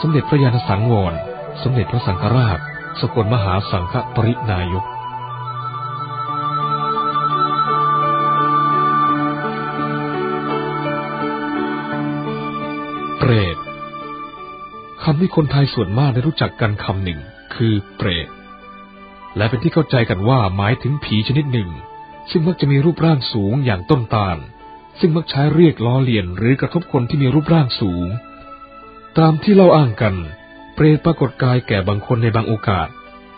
สมเด็จพระยาณสังวร สมเด็จพระสังฆราช สกลมหาสังฆปรินายกเปรตคำที่คนไทยส่วนมากได้รู้จักกันคำหนึ่ง คือเปรต และเป็นที่เข้าใจกันว่าหมายถึงผีชนิดหนึ่ง ซึ่งมักจะมีรูปร่างสูงอย่างต้นตาล ซึ่งมักใช้เรียกล้อเลียนหรือกระทบคนที่มีรูปร่างสูง ตามที่เล่าอ้างกัน เปรตปรากฏกายแก่บางคนในบางโอกาส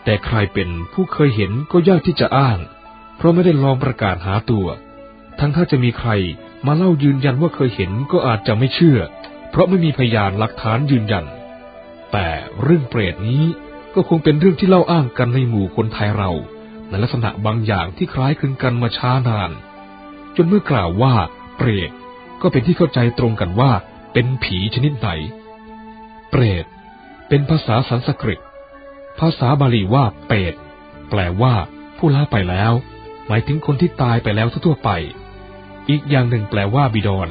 แต่ใครเป็นผู้เคยเห็นก็ยากที่จะอ้าง เพราะไม่ได้ลองประกาศหาตัว ทั้งถ้าจะมีใครมาเล่ายืนยันว่าเคยเห็นก็อาจจะไม่เชื่อ เพราะไม่มีพยานหลักฐานยืนยัน แต่เรื่องเปรตนี้ก็คงเป็นเรื่องที่เล่าอ้างกันในหมู่คนไทยเราในลักษณะบางอย่างที่คล้ายคลึงกันมาช้านาน จนเมื่อกล่าวว่า เปรตก็เป็นที่เข้าใจตรงกันว่าเป็นผีชนิดไหน ปรต เป็นภาษาสันสกฤต ภาษาบาลีว่าเปรตแปลว่า ผู้ล่าไปแล้ว หมายถึงคนที่ตายไปแล้วทั่วๆไป อีกอย่างหนึ่งแปลว่าบิดร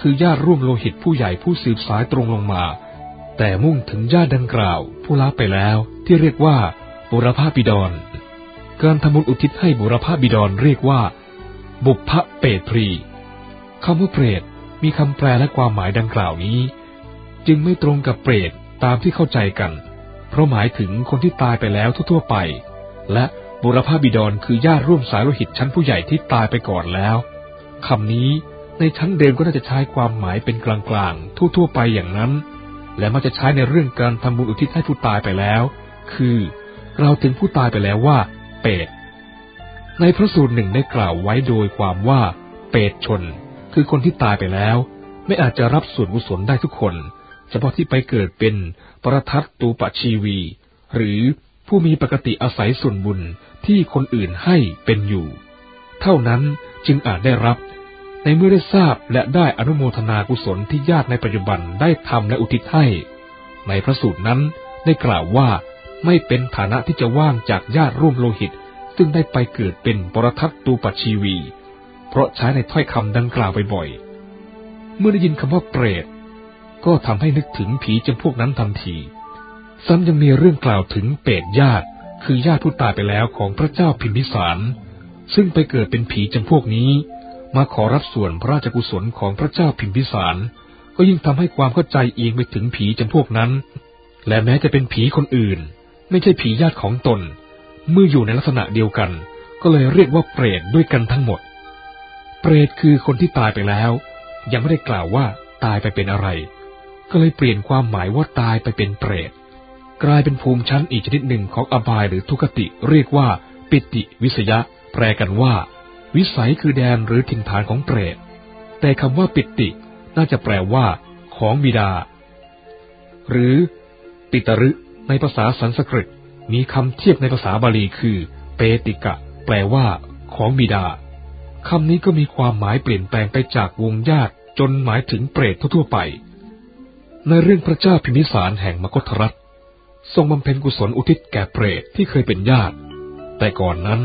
คือญาติร่วมโลหิตผู้ใหญ่ผู้สืบสายตรงลงมา แต่มุ่งถึงญาติดังกล่าว ผู้ล่าไปแล้ว ที่เรียกว่า บุรพาบิดรการทำบุญอุทิศให้บุรพาบิดรเรียกว่า บุพเพเปตรีคำว่าเปรตมีคำแปลและความหมายดังกล่าวนี้ จึงไม่ตรงกับเปรตตามที่เข้าใจกัน เพราะหมายถึงคนที่ตายไปแล้วทั่วๆไป และบุรพาบิดรคือญาติร่วมสายโลหิตชั้นผู้ใหญ่ที่ตายไปก่อนแล้วคำนี้ในชั้นเดิมก็น่าจะใช้ความหมายเป็นกลางๆ ทั่วๆไปอย่างนั้น และมักจะใช้ในเรื่องการทำบุญอุทิศให้ผู้ตายไปแล้ว คือ เราถึงผู้ตายไปแล้วว่า เปรตในพระสูตรหนึ่งได้กล่าวไว้โดยความว่า เปรตชน คือคนที่ตายไปแล้ว ไม่อาจจะรับส่วนกุศลได้ทุกคน เฉพาะที่ไปเกิดเป็นประทัตตูปชีวี หรือผู้มีปกติอาศัยส่วนบุญที่คนอื่นให้เป็นอยู่ เท่านั้นจึงอาจได้รับ ในเมื่อได้ทราบและได้อนุโมทนากุศลที่ญาติในปัจจุบันได้ทำและอุทิศให้ ในพระสูตรนั้นได้กล่าวว่าไม่เป็นฐานะที่จะว่างจากญาติร่วมโลหิต ซึ่งได้ไปเกิดเป็นปรทัตตูปชีวี เพราะใช้ในถ้อยคำดังกล่าวบ่อยๆเมื่อได้ยินคำว่าเปรต ก็ทำให้นึกถึงผีจำพวกนั้นทันที ซ้ำยังมีเรื่องกล่าวถึงเปรตญาติ คือญาติผู้ตายไปแล้วของพระเจ้าพิมพิสาร ซึ่งไปเกิดเป็นผีจำพวกนี้ มาขอรับส่วนพระราชกุศลของพระเจ้าพิมพิสาร ก็ยิ่งทำให้ความเข้าใจเองไปถึงผีจำพวกนั้น และแม้จะเป็นผีคนอื่น ไม่ใช่ผีญาติของตน เมื่ออยู่ในลักษณะเดียวกัน ก็เลยเรียกว่าเปรตด้วยกันทั้งหมด เปรตคือคนที่ตายไปแล้ว ยังไม่ได้กล่าวว่าตายไปเป็นอะไร ก็เลยเปลี่ยนความหมายว่าตายไปเป็นเปรต กลายเป็นภูมิชั้นอีกชนิดหนึ่งของอบายหรือทุกติเรียกว่า ปิติวิสยะ แปลกันว่า วิสัยคือแดนหรือถิ่นฐานของเปรต แต่คำว่าปิติน่าจะแปลว่า ของบิดา หรือ ปิตรึในภาษาสันสกฤต มีคำเทียบในภาษาบาลีคือ เปติกะ แปลว่า ของบิดาคำนี้ก็มีความหมายเปลี่ยนแปลงไปจากวงญาติจนหมายถึงเปรตทั่วไป ในเรื่องพระเจ้าพิมิสารแห่งมกธรัฐ ทรงบำเพ็ญกุศลอุทิศแก่เปรตที่เคยเป็นญาติ แต่ก่อนนั้น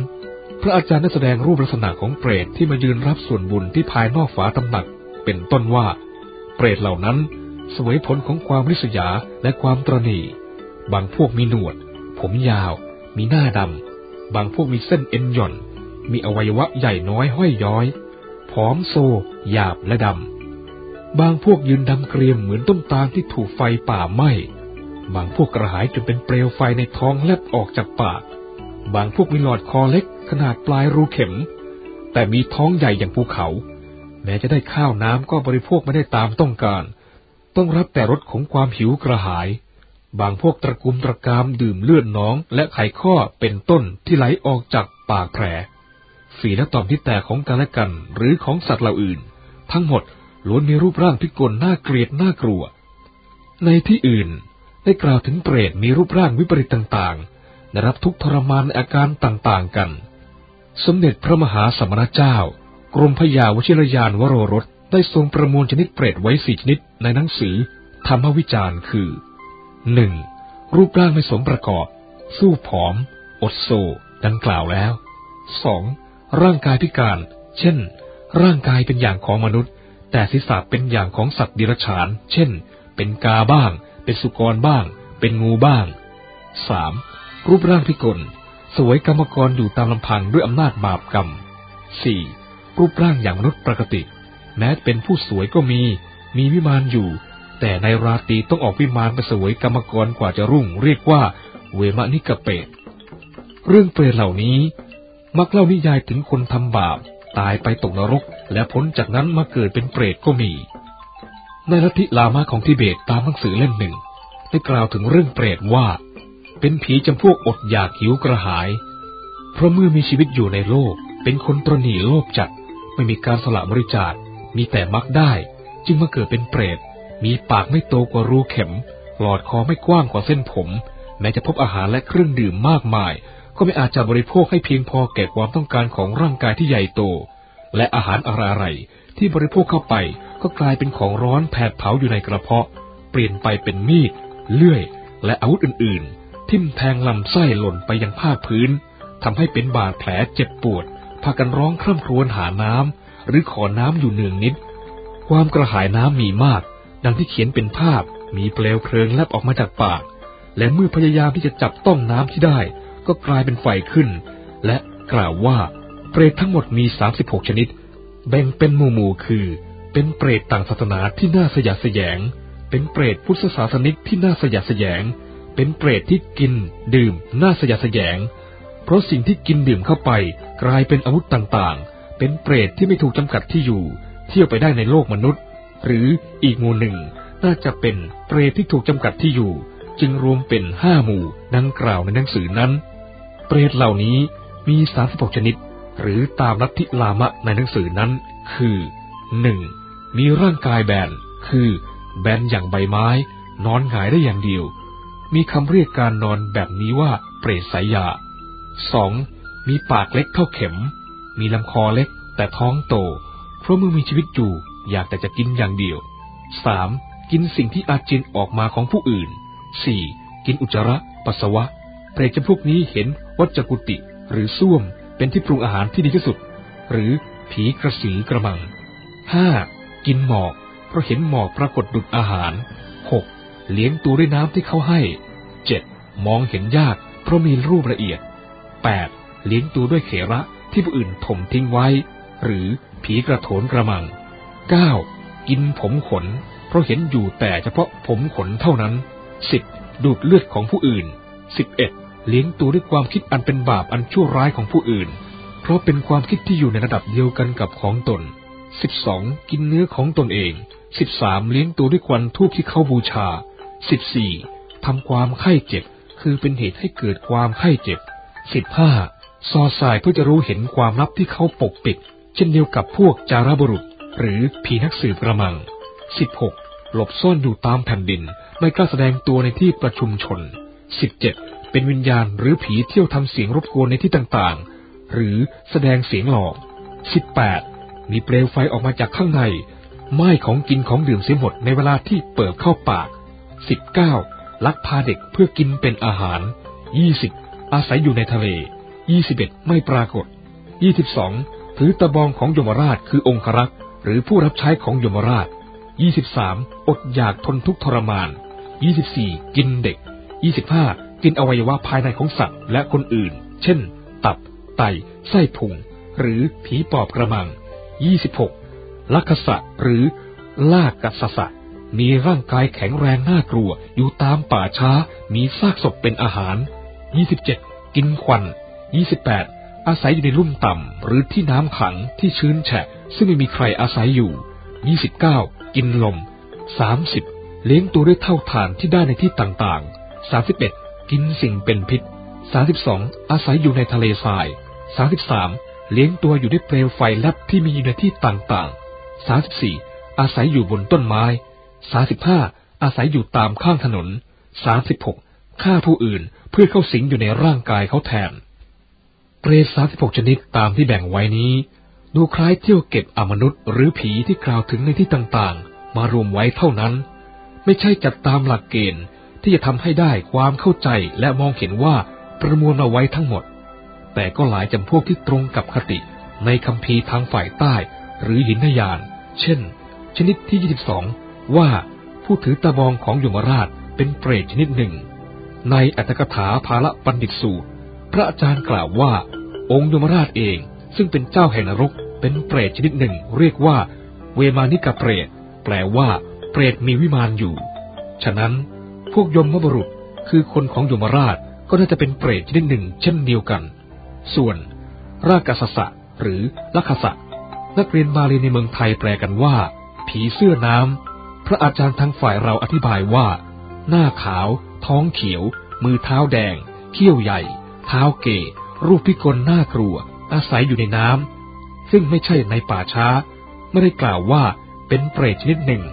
พระอาจารย์ได้แสดงรูปลักษณะของเปรตที่มายืนรับส่วนบุญที่ภายนอกฝาตำหนัก เป็นต้นว่า เปรตเหล่านั้นสวยผลของความริษยาและความตรณี บางพวกมีหนวด ผมยาว มีหน้าดำ บางพวกมีเส้นเอ็นหย่อน มีอวัยวะใหญ่น้อยห้อยย้อย ผอมโซ หยาบและดำ บางพวกยืนดำเกรียมเหมือนต้นตาลที่ถูกไฟป่าไหม้ บางพวกกระหายจนเป็นเปลวไฟในท้องแลบออกจากปาก บางพวกมีหลอดคอเล็กขนาดปลายรูเข็ม แต่มีท้องใหญ่อย่างภูเขา แม้จะได้ข้าวน้ำก็บริโภคไม่ได้ตามต้องการ ต้องรับแต่รสของความหิวกระหาย บางพวกตระกุมตระกามดื่มเลือดน้อง และไขข้อเป็นต้นที่ไหลออกจากปากแผลฝีและต่อมที่แตกของกันและกันหรือของสัตว์เหล่าอื่น ทั้งหมด ล้วนมีรูปร่างพิกลน่าเกลียดน่ากลัว ในที่อื่นได้กล่าวถึงเปรตมีรูปร่างวิปริตต่างๆได้รับทุกทรมานในอาการต่างๆกัน สมเด็จพระมหาสมณเจ้า กรมพยาวชิรยานวโรรสได้ทรงประมวลชนิดเปรตไว้สี่ชนิดในหนังสือธรรมวิจารณ์คือหนึ่งรูปร่างไม่สมประกอบ สู้ผอม อดโซ ดังกล่าวแล้วสองร่างกายพิการ เช่น ร่างกายเป็นอย่างของมนุษย์ แต่ศีรษะเป็นอย่างของสัตว์ดิรัจฉาน เช่น เป็นกาบ้าง เป็นสุกรบ้าง เป็นงูบ้างสามรูปร่างพิกล สวยกรรมกรอยู่ตามลำพังด้วยอำนาจบาปกรรมสี่รูปร่างอย่างมนุษย์ปกติ แม้เป็นผู้สวยก็มี มีวิมานอยู่ แต่ในราตรีต้องออกวิมานไปสวยกรรมกรกว่าจะรุ่ง เรียกว่า เวมนิกเปตเรื่องเปรตเหล่านี้ มักเล่านิยายถึงคนทำบาป ตายไปตกนรก และพ้นจากนั้นมาเกิดเป็นเปรตก็มี ในลัทธิลามาของทิเบตตามหนังสือเล่มหนึ่ง ได้กล่าวถึงเรื่องเปรตว่า เป็นผีจำพวกอดอยากหิวกระหาย เพราะเมื่อมีชีวิตอยู่ในโลก เป็นคนตรณีโลภจัด ไม่มีการสละบริจาค มีแต่มักได้ จึงมาเกิดเป็นเปรต มีปากไม่โตกว่ารูเข็ม หลอดคอไม่กว้างกว่าเส้นผม แม้จะพบอาหารและเครื่องดื่มมากมาย ก็ไม่อาจจะบริโภคให้เพียงพอแก่ความต้องการของร่างกายที่ใหญ่โต และอาหารอะไรๆที่บริโภคเข้าไปก็กลายเป็นของร้อนแผดเผาอยู่ในกระเพาะ เปลี่ยนไปเป็นมีด เลื่อย และอาวุธอื่น ๆ ทิ่มแทงลำไส้หล่นไปยังภาคพื้นทำให้เป็นบาดแผลเจ็บปวด พากันร้องคร่ำครวญหาน้ำหรือขอน้ำอยู่เนืองนิด ความกระหายน้ำมีมาก ดังที่เขียนเป็นภาพมีเปลวเพลิงแลบออกมาจากปาก และเมื่อพยายามที่จะจับต้องน้ำที่ได้ ก็กลายเป็นไฟขึ้น และกล่าวว่าเปรตทั้งหมดมี 36 ชนิด แบ่งเป็นหมู่หมู่คือ เป็นเปรตต่างศาสนาที่น่าสยดสยง เป็นเปรตพุทธศาสนิกที่น่าสยดสยง เป็นเปรตที่กิน ดื่ม น่าสยดสยง เพราะสิ่งที่กินดื่มเข้าไป กลายเป็นอาวุธต่างๆ เป็นเปรตที่ไม่ถูกจำกัดที่อยู่ เที่ยวไปได้ในโลกมนุษย์ หรืออีกหมู่หนึ่ง น่าจะเป็นเปรตที่ถูกจำกัดที่อยู่ จึงรวมเป็นห้าหมู่ดังกล่าวในหนังสือนั้น เปรตเหล่านี้มี 36 ชนิด หรือตามลัทธิลามะในหนังสือนั้น คือหนึ่งมีร่างกายแบน คือ แบนอย่างใบไม้ นอนหงายได้อย่างเดียว มีคำเรียกการนอนแบบนี้ว่าเปรตสายยาสองมีปากเล็กเท่าเข็ม มีลำคอเล็กแต่ท้องโต เพราะเมื่อมีชีวิตอยู่อยากแต่จะกินอย่างเดียวสามกินสิ่งที่อาเจียนออกมาของผู้อื่นสี่กินอุจจาระ ปัสสาวะ เปรตจำพวกนี้เห็น วัจกุติหรือส้วมเป็นที่ปรุงอาหารที่ดีที่สุด หรือผีกระสือกระมังห้ากินหมอก เพราะเห็นหมอกปรากฏดุดอาหารหกเลี้ยงตัวด้วยน้ำที่เขาให้เจ็ดมองเห็นยาก เพราะมีรูปละเอียดแปดเลี้ยงตัวด้วยเขระที่ผู้อื่นถมทิ้งไว้ หรือผีกระโถนกระมังเก้ากินผมขน เพราะเห็นอยู่แต่เฉพาะผมขนเท่านั้นสิบดูดเลือดของผู้อื่นสิบ เลี้ยงตัวด้วยความคิดอันเป็นบาปอันชั่วร้ายของผู้อื่น เพราะเป็นความคิดที่อยู่ในระดับเดียวกันกับของตนสิบสองกินเนื้อของตนเองสิบสามเลี้ยงตัวด้วยควันทูบที่เขาบูชาสิบสี่ทำความไข้เจ็บ คือเป็นเหตุให้เกิดความไข้เจ็บสิบห้าซอสายเพื่อจะรู้เห็นความลับที่เขาปกปิด เช่นเดียวกับพวกจารบุรุษ หรือผีนักสืบกระมังสิบหกหลบซ่อนอยู่ตามแผ่นดิน ไม่กล้าแสดงตัวในที่ประชุมชนสิบ เป็นวิญญาณหรือผีเที่ยวทำเสียงรบกวนในที่ต่างๆ หรือแสดงเสียงหลอกสิบแปดมีเปลวไฟออกมาจากข้างในไหม้ของกินของดื่มเสียหมดในเวลาที่เปิดเข้าปากสิบเก้าลักพาเด็กเพื่อกินเป็นอาหารยี่สิบอาศัยอยู่ในทะเล 21 ไม่ปรากฏ 22 ถือตะบองของยมราชคือองครักษ์หรือผู้รับใช้ของยมราช 23 อดอยากทนทุกทรมาน 24 กินเด็ก 25 กินอวัยวะภายในของสัตว์และคนอื่น เช่น ตับ ไต ไส้พุง หรือผีปอบกระมัง 26 ลักขสะหรือลากกัสสะ มีร่างกายแข็งแรงน่ากลัว อยู่ตามป่าช้า มีซากศพเป็นอาหาร 27 กินควัน 28 อาศัยอยู่ในลุ่มต่ำ หรือที่น้ำขังที่ชื้นแฉะ ซึ่งไม่มีใครอาศัยอยู่ 29 กินลม 30 เลี้ยงตัวด้วยเท่าฐานที่ได้ในที่ต่างๆ 31 กินสิ่งเป็นพิษ 32 อาศัยอยู่ในทะเลทราย 33 เลี้ยงตัวอยู่ด้วยเปลวไฟแลบที่มีอยู่ในที่ต่างๆ 34 อาศัยอยู่บนต้นไม้ 35 อาศัยอยู่ตามข้างถนน 36 ฆ่าผู้อื่นเพื่อเข้าสิงอยู่ในร่างกายเขาแทน เปรตสาสิบหกชนิดตามที่แบ่งไว้นี้ ดูคล้ายเที่ยวเก็บอมนุษย์หรือผีที่กล่าวถึงในที่ต่างๆ มารวมไว้เท่านั้น ไม่ใช่จัดตามหลักเกณฑ์ ที่จะทำให้ได้ความเข้าใจและมองเห็นว่าประมวลเอาไว้ทั้งหมด แต่ก็หลายจำพวกที่ตรงกับคติในคำพีทางฝ่ายใต้ หรือหินยาน เช่น ชนิดที่ 22 ว่าผู้ถือตะบองของยมราชเป็นเปรตชนิดหนึ่ง ในอัตถกถาภาละปันดิตสูตร พระอาจารย์กล่าวว่า องค์ยมราชเองซึ่งเป็นเจ้าแห่งนรก เป็นเปรตชนิดหนึ่ง เรียกว่า เวมานิกาเปรตแปลว่า เปรตมีวิมานอยู่ ฉะนั้น พวกยมมบุรุษคือคนของยมราชก็น่าจะเป็นเปรตชนิดหนึ่งเช่นเดียวกัน ส่วนรากาสสะหรือลักขสะนักเรียนบาลีในเมืองไทยแปลกันว่า ผีเสื้อน้ำ พระอาจารย์ทางฝ่ายเราอธิบายว่า หน้าขาว ท้องเขียว มือเท้าแดง เขี้ยวใหญ่ เท้าเกรูปพิกลหน่ากลัว อาศัยอยู่ในน้ำ ซึ่งไม่ใช่ในป่าช้า ไม่ได้กล่าวว่าเป็นเปรตชนิดหนึ่ง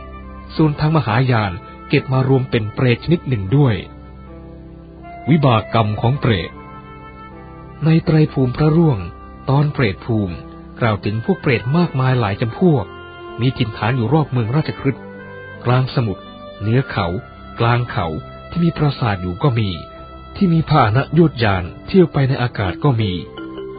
ส่วนทางมหายาน เก็บมารวมเป็นเปรตชนิดหนึ่งด้วย วิบากกรรมของเปรต ในไตรภูมิพระร่วง ตอนเปรตภูมิกล่าวถึงพวกเปรตมากมายหลายจำพวก มีถิ่นฐานอยู่รอบเมืองราชคฤห์กลางสมุทรเหนือเขา กลางเขาที่มีปราสาทอยู่ก็มี ที่มีพาหนะยุดยานเที่ยวไปในอากาศก็มี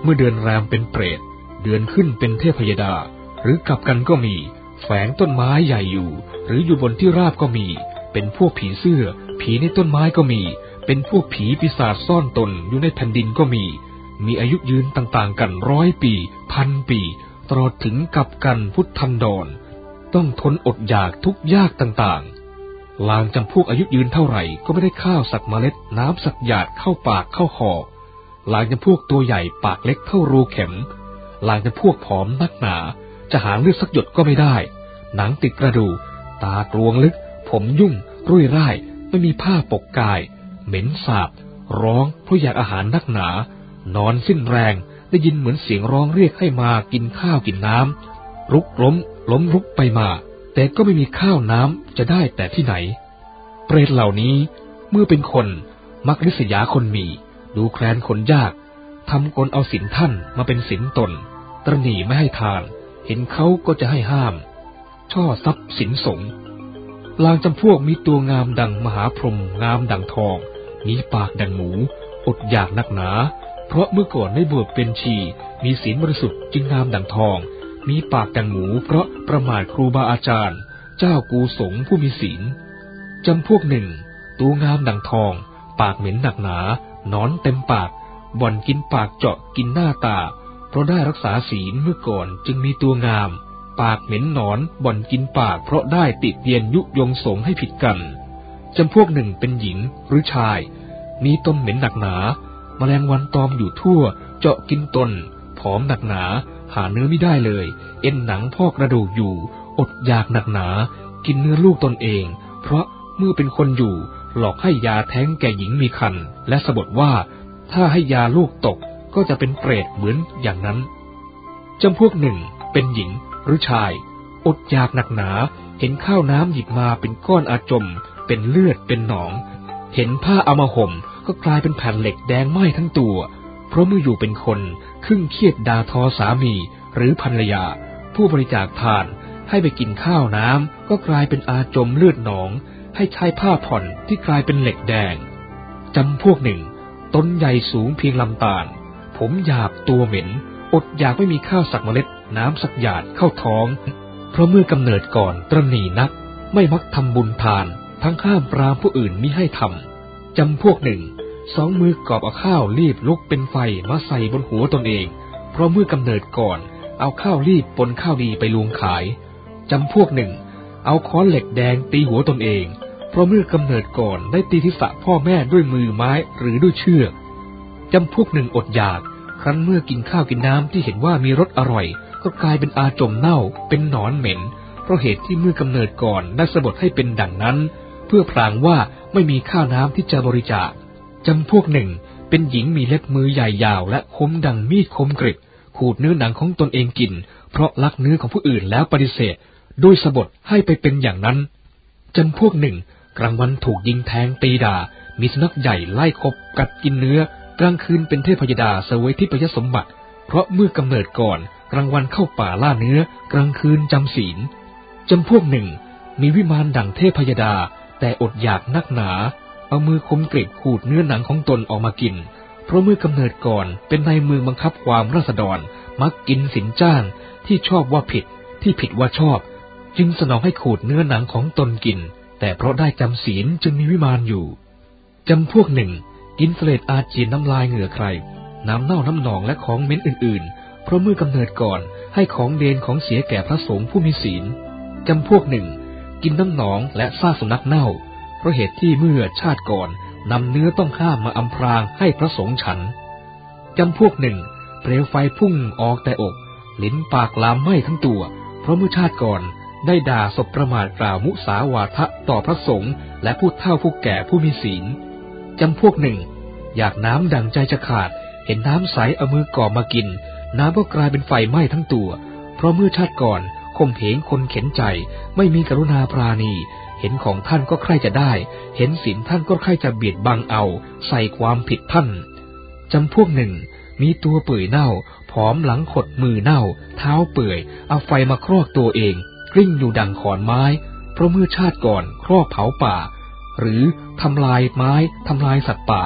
เมื่อเดือนแรมเป็นเปรต เดือนขึ้นเป็นเทพยดา หรือกลับกันก็มี แฝงต้นไม้ใหญ่อยู่ หรืออยู่บนที่ราบก็มี เป็นพวกผีเสื้อ ผีในต้นไม้ก็มี เป็นพวกผีปีศาจซ่อนตนอยู่ในแผ่นดินก็มี มีอายุยืนต่างๆกันร้อยปี พันปี ตลอดถึงกับกันพุทธันดร ต้องทนอดอยากทุกยากต่างๆ ลางจำพวกอายุยืนเท่าไหร่ก็ไม่ได้ข้าวสักเมล็ดน้ำสักหยาดเข้าปากเข้าคอลางจำพวกตัวใหญ่ปากเล็กเท่ารูเข็ม ลางจำพวกผอมนักหนา จะหาเลือดสักหยดก็ไม่ได้ หนังติดกระดู ตากรวงลึก ผมยุ่ง รุ่ยร่าย ไม่มีผ้าปกกาย เหม็นสาบ ร้องเพราะอยากอาหารนักหนา นอนสิ้นแรง ได้ยินเหมือนเสียงร้องเรียกให้มากินข้าวกินน้ำรุกล้ม ล้มรุกไปมา แต่ก็ไม่มีข้าวน้ำจะได้แต่ที่ไหน เปรตเหล่านี้ เมื่อเป็นคนมักริษยาคนมี ดูแคลนคนยากทำกลเอาสินท่านมาเป็นสินตน ตรนีไม่ให้ทาน เห็นเขาก็จะให้ห้าม ช่อทรัพย์สินสง ลางจำพวกมีตัวงามดังมหาพรหมงามดังทอง มีปากดังหมู อดอยากนักหนา เพราะเมื่อก่อนได้บวชเป็นชี มีศีลบริสุทธิ์จึงงามดังทอง มีปากดังหมู เพราะประมาทครูบาอาจารย์ เจ้ากูสงผู้มีศีลจำพวกหนึ่ง ตัวงามดังทอง ปากเหม็นหนักหนานอนเต็มปาก บ่อนกินปากเจาะกินหน้าตา เพราะได้รักษาศีลเมื่อก่อนจึงมีตัวงาม ปากเหม็นหนอนบ่อนกินปากเพราะได้ติดเตียนยุยงสงให้ผิดกันจำพวกหนึ่งเป็นหญิงหรือชายมีต้นเหม็นหนักหนา แมลงวันตอมอยู่ทั่ว เจาะกินตน ผอมหนักหนา หาเนื้อไม่ได้เลย เอ็นหนังพอกระดูกอยู่ อดอยากหนักหนา กินเนื้อลูกตนเอง เพราะเมื่อเป็นคนอยู่ หลอกให้ยาแท้งแก่หญิงมีคัน และสบทว่า ถ้าให้ยาลูกตกก็จะเป็นเปรตเหมือนอย่างนั้นจำพวกหนึ่งเป็นหญิง หรือชาย อดอยากหนักหนา เห็นข้าวน้ำหยิบมาเป็นก้อนอาจม เป็นเลือดเป็นหนอง เห็นผ้าเอามาห่มก็กลายเป็นแผ่นเหล็กแดงไหม้ทั้งตัว เพราะเมื่ออยู่เป็นคนครึ่งเครียดดาทอสามีหรือภรรยา ผู้บริจาคทานให้ไปกินข้าวน้ำก็กลายเป็นอาจมเลือดหนอง ให้ใช้ผ้าผ่อนที่กลายเป็นเหล็กแดงจำพวกหนึ่ง ต้นใหญ่สูงเพียงลำตาล ผมหยาบตัวเหม็น อดอยากไม่มีข้าวสักเมล็ด น้ำสักหยาดเข้าท้อง เพราะเมื่อกำเนิดก่อนตรณีนัก ไม่มักทำบุญทาน ทั้งข้ามปรามผู้อื่นมิให้ทำจำพวกหนึ่ง สองมือกอบเอาข้าวรีบลุกเป็นไฟมาใส่บนหัวตนเอง เพราะเมื่อกำเนิดก่อน เอาข้าวรีบปนข้าวดีไปลวงขายจำพวกหนึ่ง เอาค้อนเหล็กแดงตีหัวตนเอง เพราะเมื่อกำเนิดก่อนได้ตีทิศะพ่อแม่ด้วยมือไม้หรือด้วยเชือกจำพวกหนึ่งอดอยาก ครั้นเมื่อกินข้าวกินน้ำที่เห็นว่ามีรสอร่อย ก็กลายเป็นอาจมเน่า เป็นหนอนเหม็น เพราะเหตุที่เมื่อกำเนิดก่อนได้สบทให้เป็นดังนั้น เพื่อพรางว่าไม่มีข้าวน้ำที่จะบริจาคจำพวกหนึ่งเป็นหญิงมีเล็บมือใหญ่ยาวและคมดังมีดคมกริบขูดเนื้อหนังของตนเองกิน เพราะลักเนื้อของผู้อื่นแล้วปฏิเสธด้วยสบทให้ไปเป็นอย่างนั้นจำพวกหนึ่ง กลางวันถูกยิงแทงตีดา มีสุนัขใหญ่ไล่คบกัดกินเนื้อ กลางคืนเป็นเทพยดาเสวยทิพยสมบัติ เพราะเมื่อกำเนิดก่อน กลางวันเข้าป่าล่าเนื้อ กลางคืนจำศีลจำพวกหนึ่ง มีวิมานดั่งเทพยดา แต่อดอยากนักหนา เอามือคมกริบขูดเนื้อหนังของตนออกมากิน เพราะเมื่อกำเนิดก่อนเป็นในเมืองบังคับความราษฎร มักกินสินจ้างที่ชอบว่าผิด ที่ผิดว่าชอบ จึงสนองให้ขูดเนื้อหนังของตนกิน แต่เพราะได้จำศีลจึงมีวิมานอยู่จำพวกหนึ่งกินเสลดอาจีนน้ำลายเหงื่อใคร น้ำเน่าน้ำหนองและของเหม็นอื่นๆ เพราะเมื่อกำเนิดก่อนให้ของเดนของเสียแก่พระสงฆ์ผู้มีศีลจำพวกหนึ่ง กินน้ำหนองและซากสุนัขเน่า เพราะเหตุที่เมื่อชาติก่อนนำเนื้อต้องข้ามมาอำพรางให้พระสงฆ์ฉันจำพวกหนึ่ง เปลวไฟพุ่งออกแต่อก ลิ้นปากลามไหม้ทั้งตัว เพราะเมื่อชาติก่อนได้ด่าศพประมาทกล่าวมุสาวาทะต่อพระสงฆ์และผู้เฒ่าผู้แก่ผู้มีศีลจำพวกหนึ่ง อยากน้ำดังใจจะขาด เห็นน้ำใสเอามือก่อมากิน น้ำก็กลายเป็นไฟไหม้ทั้งตัว เพราะเมื่อชาติก่อนข่มเหงคนเข็นใจ ไม่มีกรุณาปราณี เห็นของท่านก็ใคร่จะได้ เห็นศีลท่านก็ใคร่จะเบียดบังเอา ใส่ความผิดท่านจำพวกหนึ่ง มีตัวเปื่อยเน่า ผอมหลังขดมือเน่า เท้าเปื่อย เอาไฟมาครอกตัวเอง กลิ้งอยู่ดังขอนไม้ เพราะเมื่อชาติก่อนครอบเผาป่า หรือทำลายไม้ทำลายสัตว์ป่า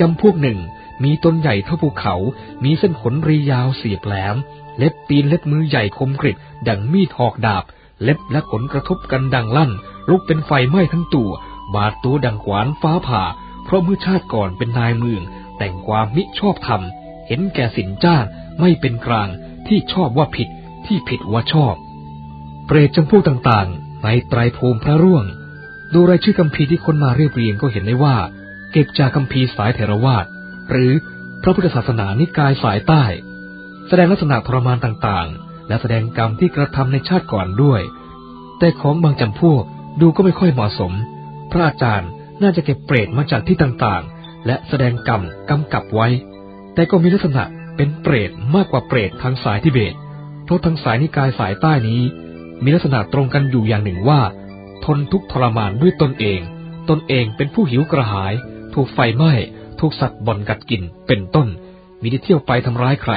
จำพวกหนึ่ง มีต้นใหญ่เท่าภูเขา มีเส้นขนรียาวเสียบแหลม เล็บปีนเล็บมือใหญ่คมกริบ ดังมีดหอกดาบ เล็บและขนกระทบกันดังลั่น ลุกเป็นไฟไหม้ทั้งตัว บาดตัวดังขวานฟ้าผ่า เพราะเมื่อชาติก่อนเป็นนายเมือง แต่งความมิชอบธรรม เห็นแก่สินจ้าไม่เป็นกลาง ที่ชอบว่าผิด ที่ผิดว่าชอบ เปรตจำพวกต่างๆ ในไตรภูมิพระร่วง ดูรายชื่อคำพีที่คนมาเรียบเรียงก็เห็นได้ว่า เก็บจากคำพีสายเทรวาส หรือพระพุทธศาสนานิกายสายใต้ แสดงลักษณะทรมานต่างๆ และแสดงกรรมที่กระทำในชาติก่อนด้วย แต่ของบางจำพวกดูก็ไม่ค่อยเหมาะสม พระอาจารย์น่าจะเก็บเปรตมาจากที่ต่างๆ และแสดงกรรมกำกับไว้ แต่ก็มีลักษณะเป็นเปรตมากกว่าเปรตทางสายทิเบต เพราะทางสายนิกายสายใต้นี้ มีลักษณะตรงกันอยู่อย่างหนึ่งว่า ทนทุกทรมานด้วยตนเอง ตนเองเป็นผู้หิวกระหาย ถูกไฟไหม้ ถูกสัตว์บ่อนกัดกิน เป็นต้น มีได้เที่ยวไปทำร้ายใคร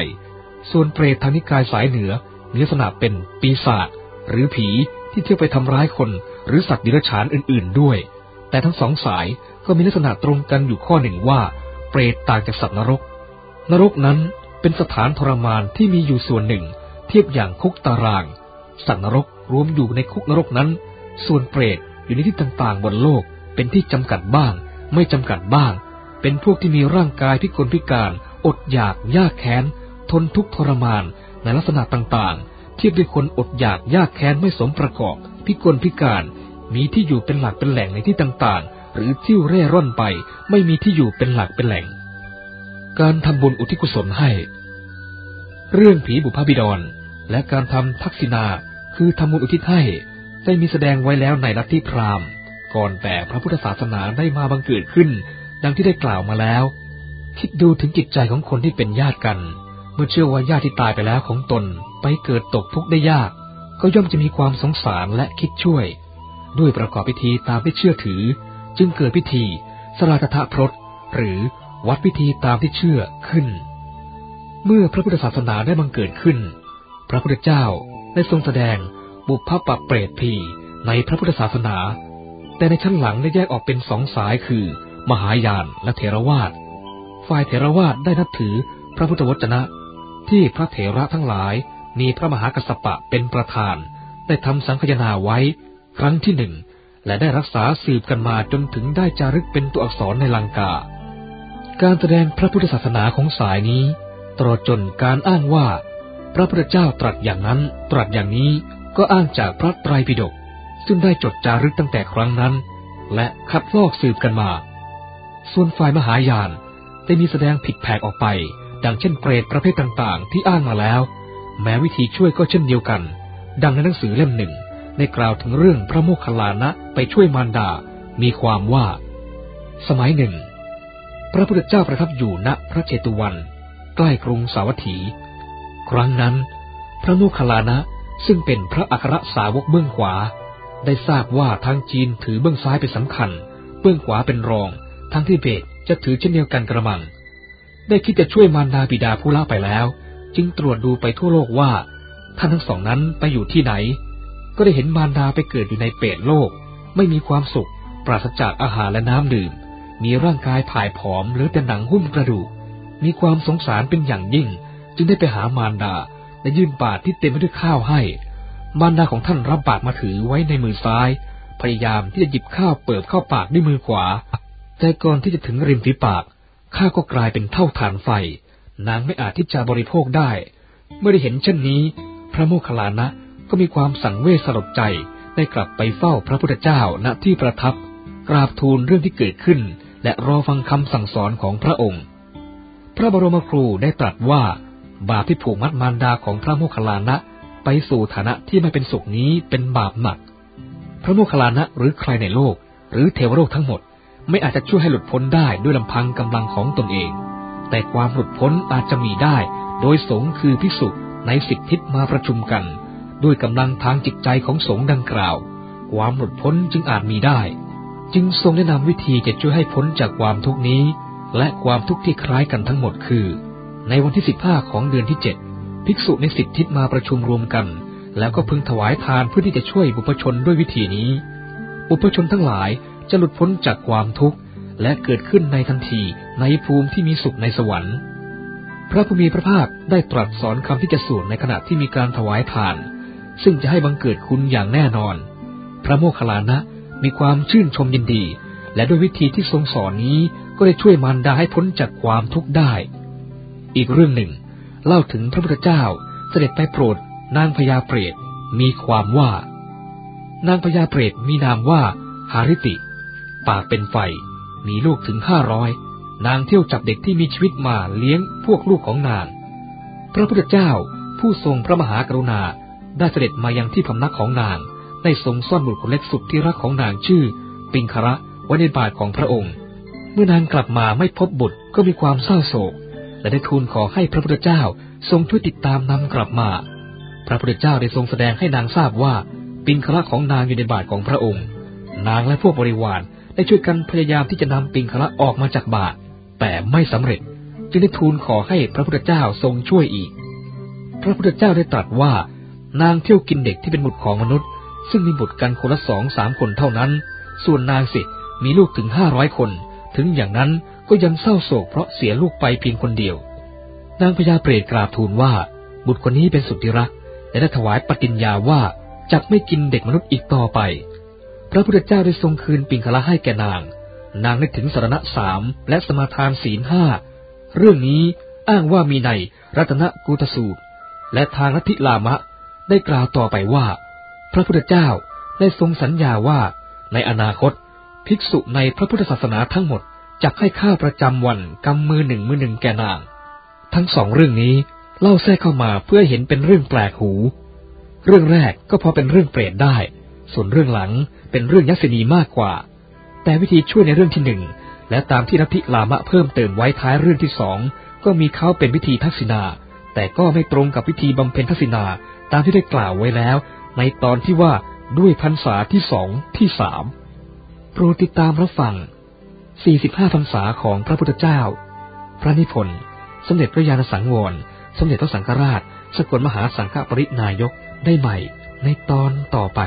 ส่วนเปรตทางนิกายสายเหนือมีลักษณะเป็นปีศาจหรือผีที่เที่ยวไปทำร้ายคน หรือสัตว์ดิรัจฉานอื่น ๆ ด้วย แต่ทั้งสองสายก็มีลักษณะตรงกันอยู่ข้อหนึ่งว่า เปรตต่างจากสัตว์นรก นรกนั้นเป็นสถานทรมานที่มีอยู่ส่วนหนึ่ง เทียบอย่างคุกตาราง สัตว์นรกรวมอยู่ในคุกนรกนั้น ส่วนเปรตอยู่ในที่ต่างๆบนโลกเป็นที่จำกัดบ้าง ไม่จำกัดบ้าง เป็นพวกที่มีร่างกายพิกลพิการ อดอยากยากแค้น ทนทุกข์ทรมานในลักษณะต่างๆ เทียบด้วยคนอดอยากยากแค้นไม่สมประกอบ พิกลพิการ มีที่อยู่เป็นหลักเป็นแหล่งในที่ต่างๆ หรือที่เร่ร่อนไป ไม่มีที่อยู่เป็นหลักเป็นแหล่ง การทำบุญอุทิศกุศลให้ เรื่องผีบุพบิดร และการทำทักษิณาคือทำบุญอุทิศให้ได้มีแสดงไว้แล้วในลัทธิพราหมณ์ ก่อนแต่พระพุทธศาสนาได้มาบังเกิดขึ้น ดังที่ได้กล่าวมาแล้ว คิดดูถึงจิตใจของคนที่เป็นญาติกัน เมื่อเชื่อว่าญาติที่ตายไปแล้วของตนไปเกิดตกทุกข์ได้ยาก ก็ย่อมจะมีความสงสารและคิดช่วย ด้วยประกอบพิธีตามที่เชื่อถือ จึงเกิดพิธีสลาตถะพรตหรือวัดพิธีตามที่เชื่อขึ้น เมื่อพระพุทธศาสนาได้บังเกิดขึ้น พระพุทธเจ้าได้ทรงแสดงบุพปะเปรตพีในพระพุทธศาสนา แต่ในชั้นหลังได้แยกออกเป็นสองสายคือ มหายานและเถรวาทฝ่ายเถรวาทได้นับถือพระพุทธวจนะ ที่พระเถระทั้งหลายมีพระมหากัสสปะเป็นประธาน ได้ทำสังคยนาไว้ ครั้งที่หนึ่ง และได้รักษาสืบกันมาจนถึงได้จารึกเป็นตัวอักษรในลังกา การแสดงพระพุทธศาสนาของสายนี้ ตลอดจนการอ้างว่า พระพุทธเจ้าตรัสอย่างนั้น ตรัสอย่างนี้ก็อ้างจากพระไตรปิฎกซึ่งได้จดจารึกตั้งแต่ครั้งนั้น และคัดลอกสืบกันมา ส่วนฝ่ายมหายานได้มีแสดงผิดแผกออกไป ดังเช่นเปรตประเภทต่างๆ ที่อ้างมาแล้ว แม้วิธีช่วยก็เช่นเดียวกัน ดังในหนังสือเล่มหนึ่งได้กล่าวถึงเรื่องพระโมคคัลลานะไปช่วยมารดา มีความว่า สมัยหนึ่ง พระพุทธเจ้าประทับอยู่ณพระเจตุวัน ใกล้กรุงสาวัตถี ครั้งนั้น พระโมคคัลลานะซึ่งเป็นพระอัครสาวกเบื้องขวา ได้ทราบว่าทางจีนถือเบื้องซ้ายเป็นสำคัญ เบื้องขวาเป็นรอง ทางทิเบตจะถือเช่นเดียวกันกระมัง ได้คิดจะช่วยมารดาบิดาผู้ละไปแล้ว จึงตรวจดูไปทั่วโลกว่า ท่านทั้งสองนั้นไปอยู่ที่ไหน ก็ได้เห็นมารดาไปเกิดอยู่ในเปรตโลก ไม่มีความสุข ปราศจากอาหารและน้ำดื่ม มีร่างกายผายผอมหรือแต่หนังหุ้มกระดูก มีความสงสารเป็นอย่างยิ่ง จึงได้ไปหามารดาและยื่นบาตรที่เต็มไปด้วยข้าวให้ มารดาของท่านรับบาตรมาถือไว้ในมือซ้าย พยายามที่จะหยิบข้าวเปิบเข้าปากด้วยมือขวา แต่ก่อนที่จะถึงริมฝีปากข้าก็กลายเป็นเท่าฐานไฟ นางไม่อาจที่จะบริโภคได้ เมื่อได้เห็นเช่นนี้ พระโมคคัลลานะก็มีความสังเวชสลดใจได้กลับไปเฝ้าพระพุทธเจ้าณที่ประทับ กราบทูลเรื่องที่เกิดขึ้น และรอฟังคำสั่งสอนของพระองค์ พระบรมครูได้ตรัสว่า บาปที่ผูกมัดมารดาของพระโมคคัลลานะไปสู่ฐานะที่ไม่เป็นสุขนี้เป็นบาปหนัก พระโมคคัลลานะหรือใครในโลก หรือเทวโลกทั้งหมด ไม่อาจจะช่วยให้หลุดพ้นได้ด้วยลำพังกำลังของตนเอง แต่ความหลุดพ้นอาจจะมีได้ โดยสงฆ์คือภิกษุในสิบทิศมาประชุมกัน ด้วยกำลังทางจิตใจของสงฆ์ดังกล่าว ความหลุดพ้นจึงอาจมีได้ จึงทรงแนะนำวิธีจะช่วยให้พ้นจากความทุกนี้ และความทุกข์ที่คล้ายกันทั้งหมดคือ ในวันที่สิบห้าของเดือนที่เจ็ดภิกษุในสิบทิศมาประชุมรวมกัน แล้วก็พึงถวายทานเพื่อที่จะช่วยบุพชนด้วยวิธีนี้ บุพชนทั้งหลาย จะหลุดพ้นจากความทุกข์ และเกิดขึ้นในทันทีในภูมิที่มีสุขในสวรรค์ พระผู้มีพระภาคได้ตรัสสอนคำที่จะสวดในขณะที่มีการถวายทาน ซึ่งจะให้บังเกิดคุณอย่างแน่นอน พระโมคคัลลานะมีความชื่นชมยินดี และด้วยวิธีที่ทรงสอนนี้ก็ได้ช่วยมารดาให้พ้นจากความทุกข์ได้ อีกเรื่องหนึ่ง เล่าถึงพระพุทธเจ้าเสด็จไปโปรดนางพญาเปรตมีความว่า นางพญาเปรตมีนามว่าหาริติ ปากเป็นไฟ มีลูกถึงห้าร้อย นางเที่ยวจับเด็กที่มีชีวิตมาเลี้ยงพวกลูกของนาง พระพุทธเจ้าผู้ทรงพระมหากรุณาได้เสด็จมายังที่พำนักของนาง ได้ทรงซ่อนบุตรคนเล็กสุดที่รักของนางชื่อ ปิงคระไว้ในบาทของพระองค์ เมื่อนางกลับมาไม่พบบุตรก็มีความเศร้าโศก และได้ทูลขอให้พระพุทธเจ้าทรงช่วยติดตามนำกลับมา พระพุทธเจ้าได้ทรงแสดงให้นางทราบว่า ปินคละของนางอยู่ในบาทของพระองค์ นางและพวกบริวาร ได้ช่วยกันพยายามที่จะนำปิงคละออกมาจากบาทแต่ไม่สำเร็จ จึงได้ทูลขอให้พระพุทธเจ้าทรงช่วยอีก พระพุทธเจ้าได้ตรัสว่า นางเที่ยวกินเด็กที่เป็นบุตรของมนุษย์ ซึ่งมีบุตรกันคนละสองสามคนเท่านั้น ส่วนนางสิมีลูกถึงห้าร้อยคน ถึงอย่างนั้นก็ยังเศร้าโศกเพราะเสียลูกไปเพียงคนเดียว นางพญาเปรตกราบทูลว่า บุตรคนนี้เป็นสุดที่รักและได้ถวายปฏิญญาว่าจะไม่กินเด็กมนุษย์อีกต่อไป พระพุทธเจ้าได้ทรงคืนปิงคละให้แก่นาง นางได้ถึงสารณะสามและสมาทานศีลห้า เรื่องนี้อ้างว่ามีในรัตนกูตสูตร และทางลัทธิลามะได้กล่าวต่อไปว่า พระพุทธเจ้าได้ทรงสัญญาว่าในอนาคต ภิกษุในพระพุทธศาสนาทั้งหมดจะให้ข้าประจำวันกำมือหนึ่งมือหนึ่งแก่นาง ทั้งสองเรื่องนี้เล่าแทรกเข้ามาเพื่อเห็นเป็นเรื่องแปลกหู เรื่องแรกก็พอเป็นเรื่องเปรตได้ ส่วนเรื่องหลัง เป็นเรื่องยักษินีมากกว่า แต่วิธีช่วยในเรื่องที่หนึ่งและตามที่นพิลามะเพิ่มเติมไว้ท้ายเรื่องที่สองก็มีเขาเป็นวิธีทักษิณาแต่ก็ไม่ตรงกับวิธีบำเพ็ญทักษิณาตามที่ได้กล่าวไว้แล้ว ในตอนที่ว่าด้วยพรรษาที่สองที่สามโปรดติดตามรับฟัง 45 พรรษาของพระพุทธเจ้า พระนิพนธ์ สมเด็จพระญาณสังวร สมเด็จพระสังฆราช สกลมหาสังฆปรินายกได้ใหม่ในตอนต่อไป